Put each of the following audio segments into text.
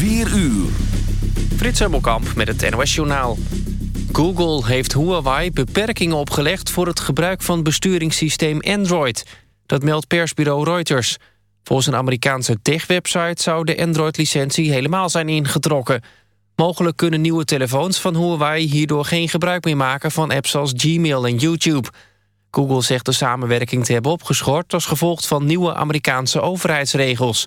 4 uur. Frits Hemmelkamp met het NOS Journaal. Google heeft Huawei beperkingen opgelegd... voor het gebruik van besturingssysteem Android. Dat meldt persbureau Reuters. Volgens een Amerikaanse tech-website... zou de Android-licentie helemaal zijn ingetrokken. Mogelijk kunnen nieuwe telefoons van Huawei... hierdoor geen gebruik meer maken van apps als Gmail en YouTube... Google zegt de samenwerking te hebben opgeschort... als gevolg van nieuwe Amerikaanse overheidsregels.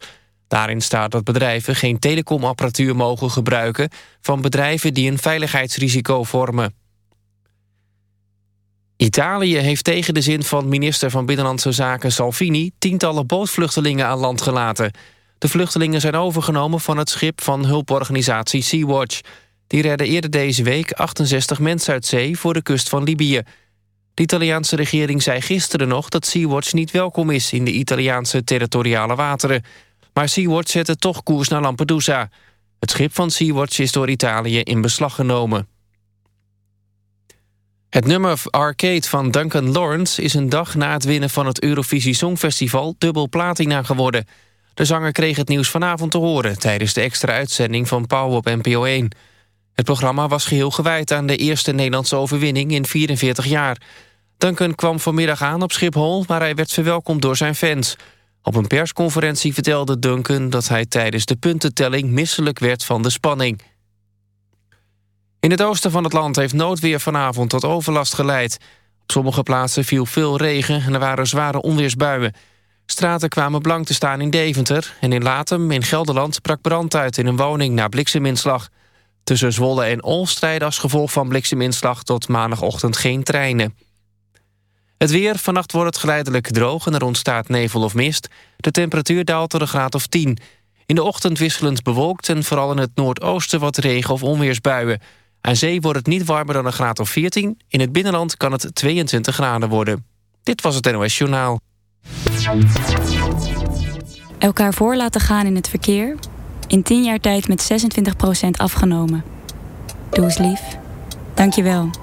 Daarin staat dat bedrijven geen telecomapparatuur mogen gebruiken... van bedrijven die een veiligheidsrisico vormen. Italië heeft tegen de zin van minister van Binnenlandse Zaken Salvini... tientallen bootvluchtelingen aan land gelaten. De vluchtelingen zijn overgenomen van het schip van hulporganisatie Sea-Watch. Die redden eerder deze week 68 mensen uit zee voor de kust van Libië... De Italiaanse regering zei gisteren nog dat Sea-Watch niet welkom is in de Italiaanse territoriale wateren. Maar Sea-Watch zette toch koers naar Lampedusa. Het schip van Sea-Watch is door Italië in beslag genomen. Het nummer Arcade van Duncan Lawrence is een dag na het winnen van het Eurovisie Songfestival dubbel platina geworden. De zanger kreeg het nieuws vanavond te horen tijdens de extra uitzending van Pauw op NPO 1. Het programma was geheel gewijd aan de eerste Nederlandse overwinning in 44 jaar. Duncan kwam vanmiddag aan op Schiphol, maar hij werd verwelkomd door zijn fans. Op een persconferentie vertelde Duncan dat hij tijdens de puntentelling misselijk werd van de spanning. In het oosten van het land heeft noodweer vanavond tot overlast geleid. Op sommige plaatsen viel veel regen en er waren zware onweersbuien. Straten kwamen blank te staan in Deventer en in Latem in Gelderland brak brand uit in een woning na blikseminslag. Tussen Zwolle en Olst als gevolg van blikseminslag tot maandagochtend geen treinen. Het weer, vannacht wordt het geleidelijk droog en er ontstaat nevel of mist. De temperatuur daalt tot een graad of 10. In de ochtend wisselend bewolkt en vooral in het noordoosten wat regen of onweersbuien. Aan zee wordt het niet warmer dan een graad of 14. In het binnenland kan het 22 graden worden. Dit was het NOS Journaal. Elkaar voor laten gaan in het verkeer in 10 jaar tijd met 26% afgenomen. Doe eens lief. Dank je wel.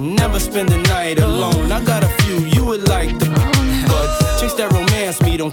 Never spend the night alone. I got a few you would like the but chicks that romance me don't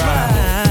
ride.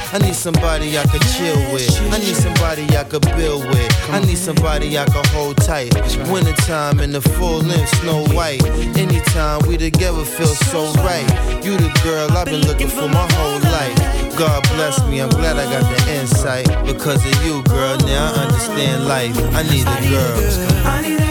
I need somebody I could chill with. I need somebody I could build with. I need somebody I could hold tight. Wintertime in the full length, snow white. Anytime we together feel so right. You the girl I've been looking for my whole life. God bless me, I'm glad I got the insight. Because of you, girl, now I understand life. I need a girl.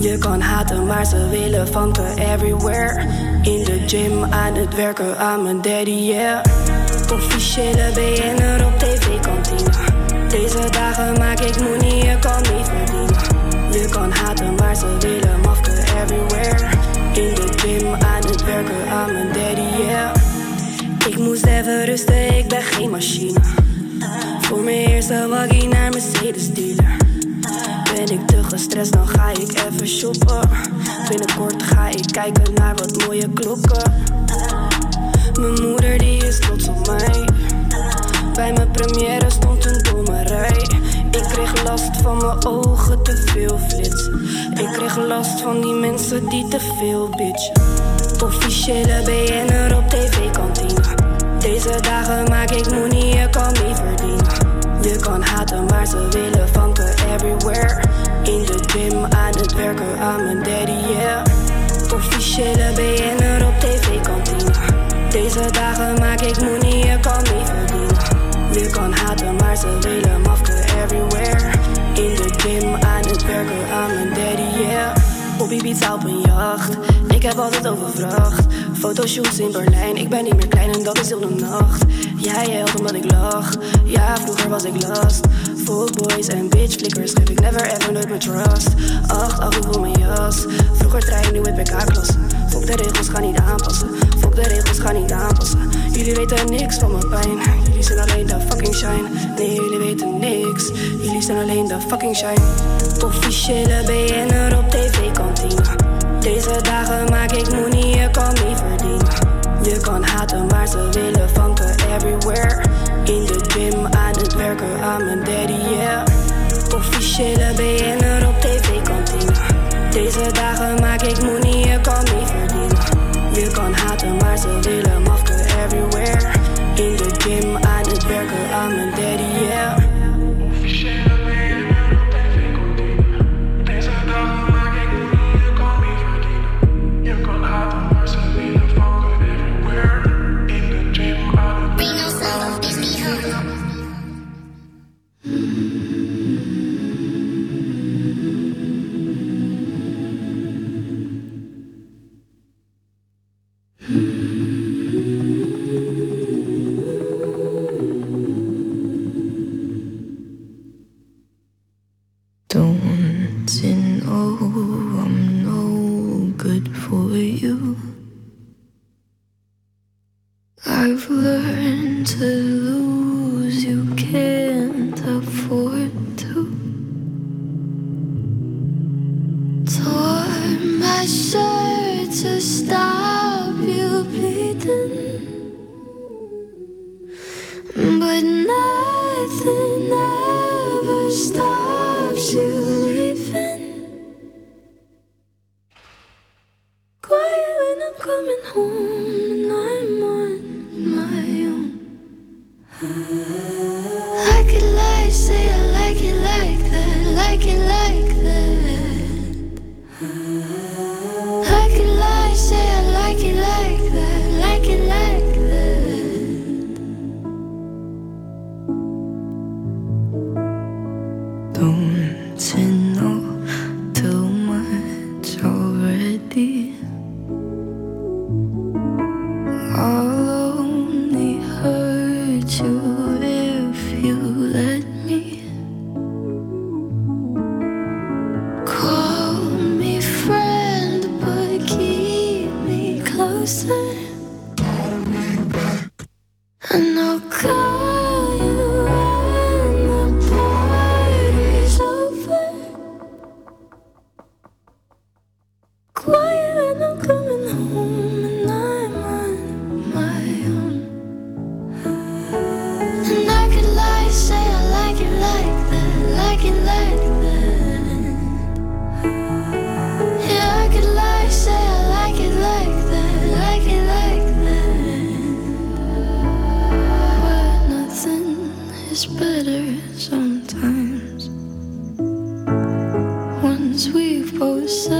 Je kan haten, maar ze willen vanken everywhere. In de gym, aan het werken, aan mijn daddy, yeah. Officiële BN'er op tv-kantine. Deze dagen maak ik money, je kan mee verdienen. Je kan haten, maar ze willen mafken everywhere. In de gym, aan het werken, aan mijn daddy, yeah. Ik moest even rusten, ik ben geen machine. Voor mijn eerste waggie naar Mercedes dealer. Ben ik te gestrest, dan ga ik even shoppen. Binnenkort ga ik kijken naar wat mooie klokken. Mijn moeder die is trots op mij. Bij mijn première stond een domme rij. Ik kreeg last van mijn ogen, te veel flits. Ik kreeg last van die mensen die te veel bitch. Officiële BN'er op tv-kantine. Deze dagen maak ik money, je kan mee verdienen. Je kan haten, maar ze willen mijn daddy, yeah. Officiële BN'er op tv-kantine. Deze dagen maak ik money, je kan mee verdienen. Je kan haten, maar ze willen mafken everywhere. In de gym, aan het werken, aan mijn daddy, yeah. Op Ibiza op een jacht, ik heb altijd overvracht. Fotoshoots in Berlijn, ik ben niet meer klein en dat is heel de nacht. Jij helpt omdat ik lach, ja vroeger was ik last. Fuck boys en bitch flickers, geef ik never ever nooit mijn trust. Acht af, wil mijn jas, vroeger trein, nu in PK-klasse. Fok de regels, ga niet aanpassen, fok de regels, ga niet aanpassen. Jullie weten niks van mijn pijn, jullie zijn alleen de fucking shine. Nee, jullie weten niks, jullie zijn alleen de fucking shine. Officiële BN'er op tv-kantine. Deze dagen maak ik money, je kan mee verdienen. Je kan haten, maar ze willen vanken everywhere. In de gym, werken, aan mijn daddy, yeah. Officiële BN'er op tv-kantine. Deze dagen maak ik money, je kan mee verdienen. Je kan haten, maar ze willen mafken everywhere. In de gym, aan het werken, aan mijn daddy, yeah. I've learned to lose, oh so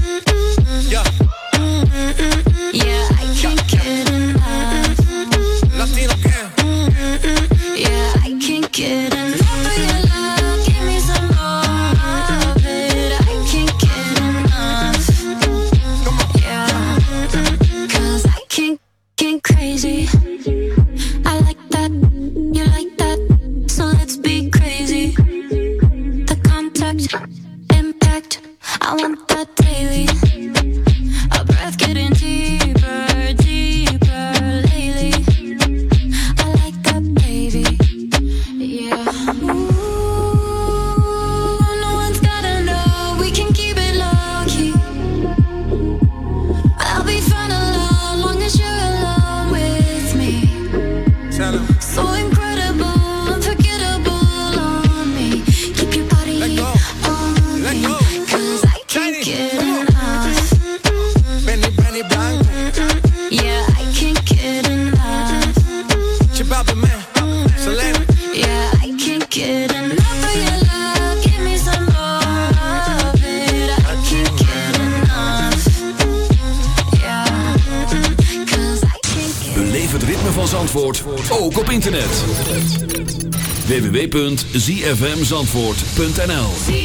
www.zfmzandvoort.nl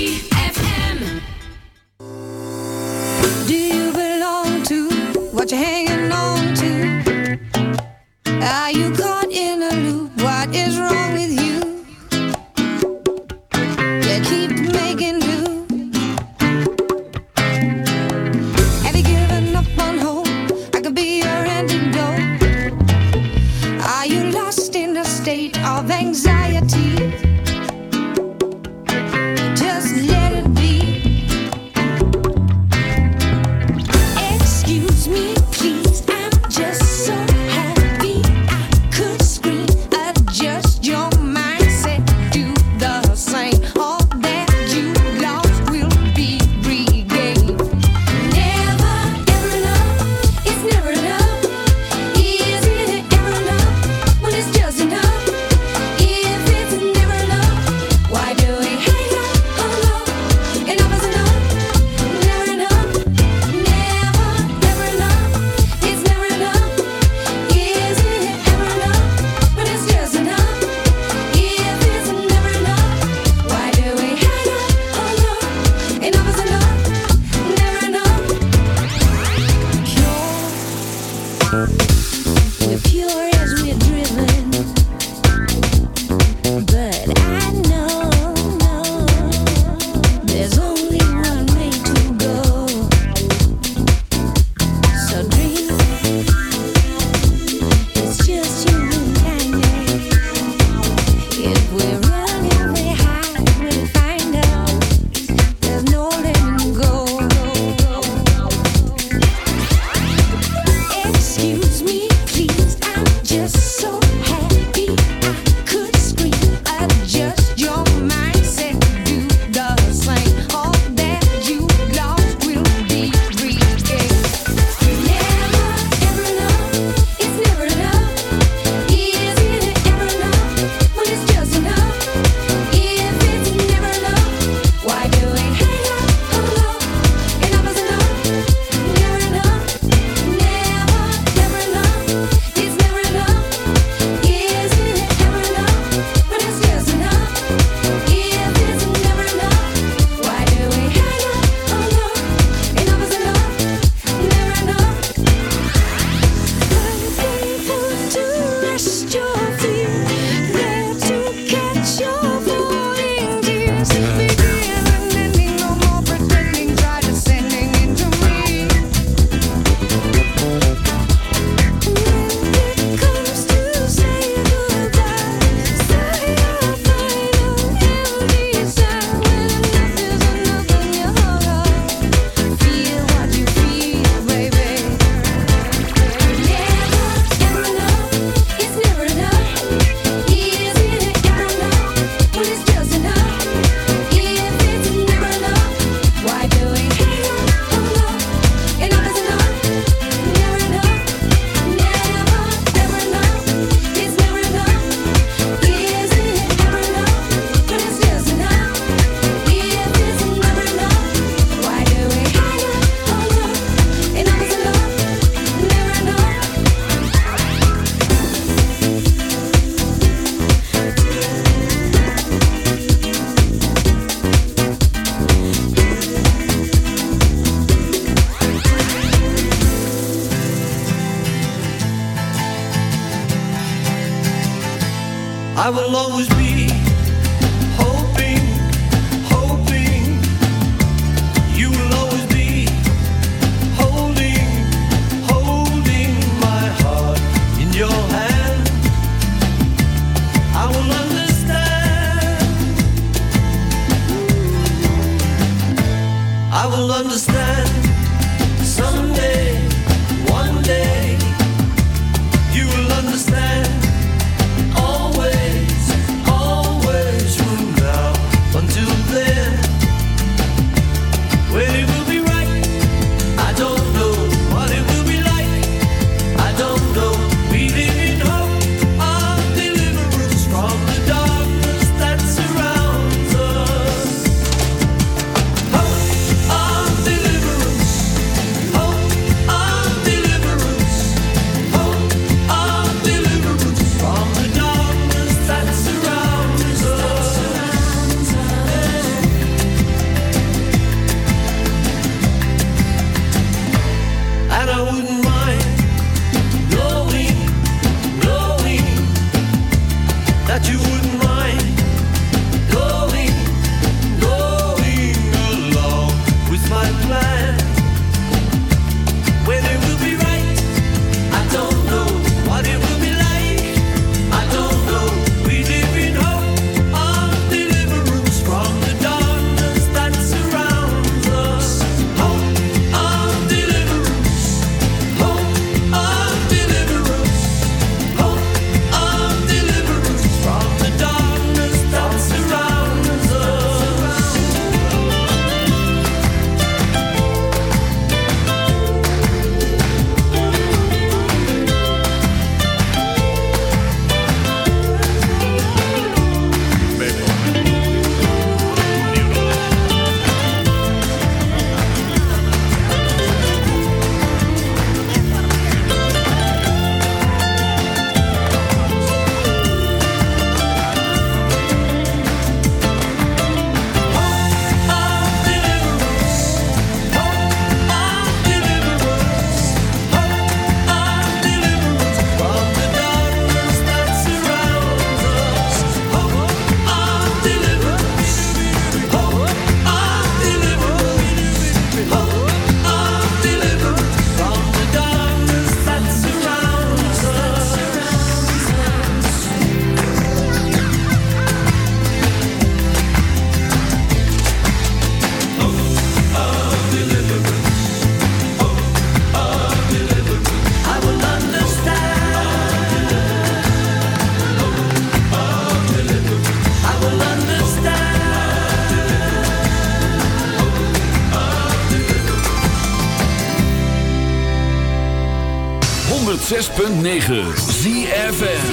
106.9 ZFN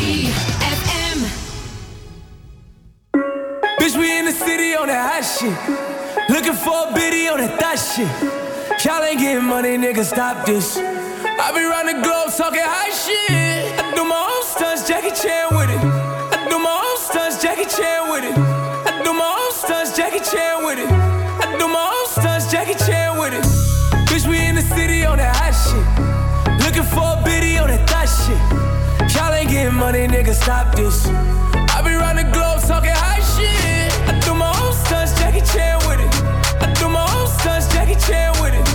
Bitch, we in the city on that hot shit. Looking for a biddy on that thot shit. Y'all ain't getting money, nigga, stop this. I be round the globe talking high shit. money, nigga, stop this. I be round the globe talking high shit. I do my own stunts, Jackie Chan with it. I do my own stunts, Jackie Chan with it.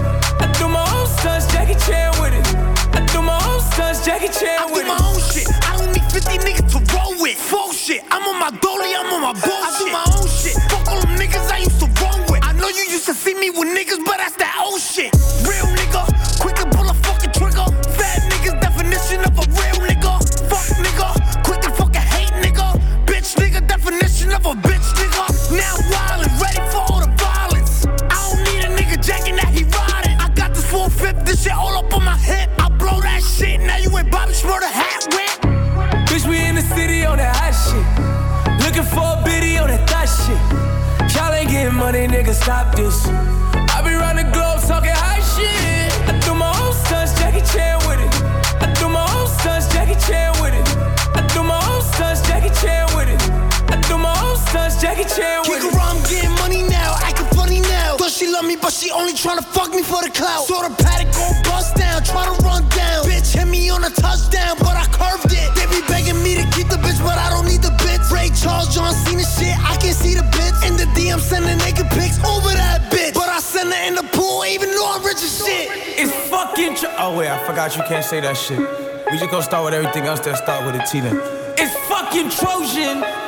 I do my own stunts, Jackie Chan with it. I do my own stunts, Jackie Chan with it. I do my own shit. I don't need 50 niggas to roll with. Full shit. I'm on my dolly, I'm on my bullshit. I do my own shit. Fuck all them niggas I used to out, you can't say that shit. We just gonna start with everything else that start with a T then. It's fucking Trojan.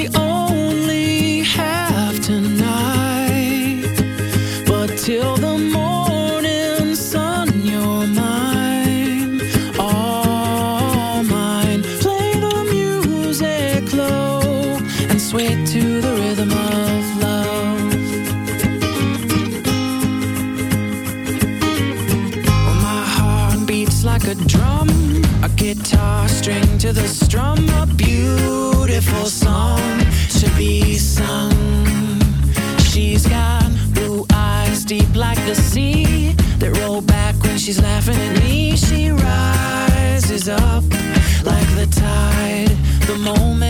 the sea that roll back when she's laughing at me. She rises up like the tide, the moment.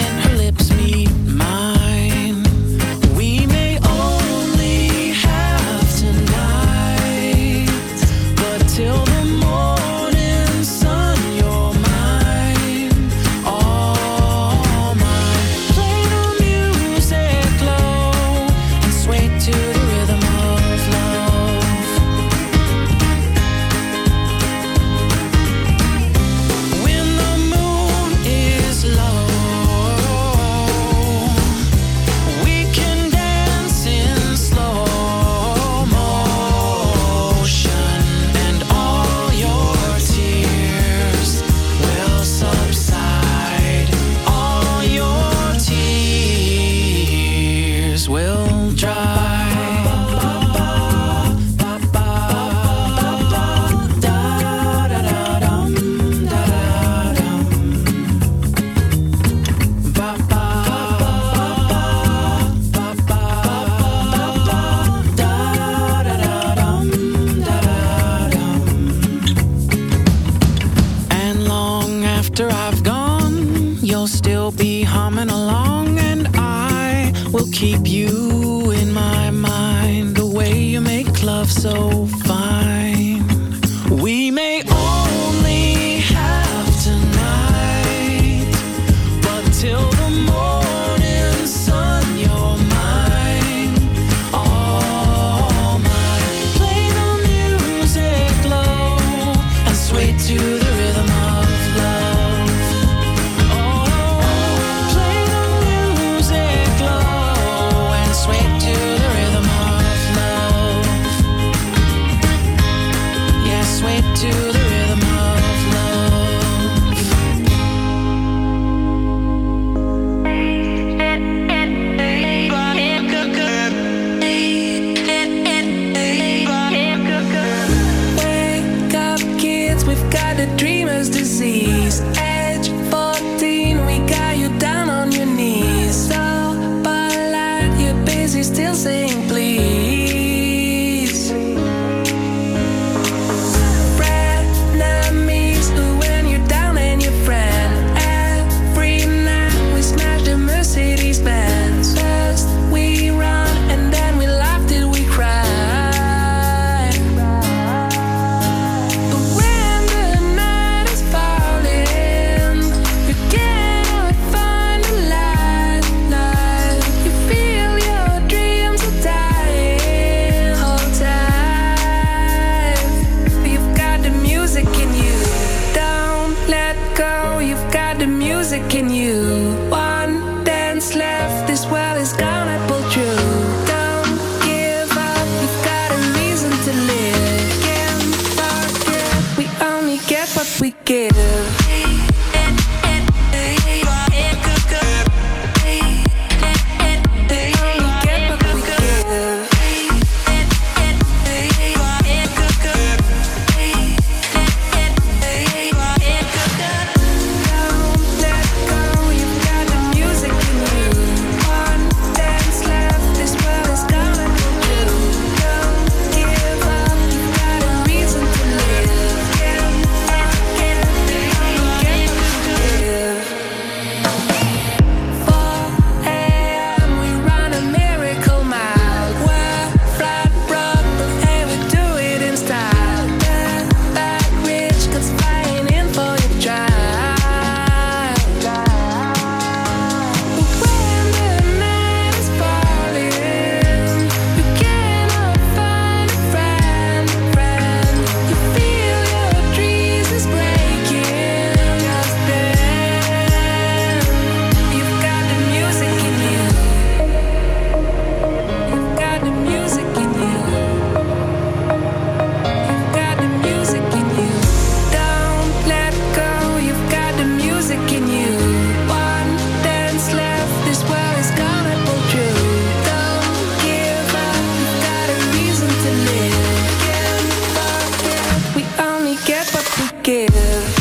give.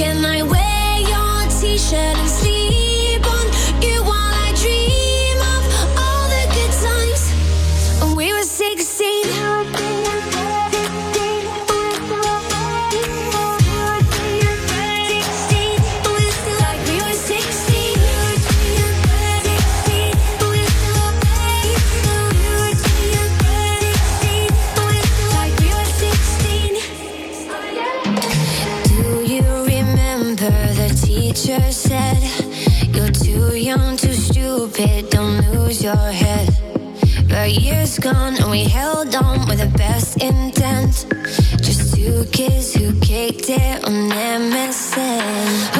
Can I wear your t-shirt and sleep? on and we held on with the best intent. Just two kids who kicked it on MSN.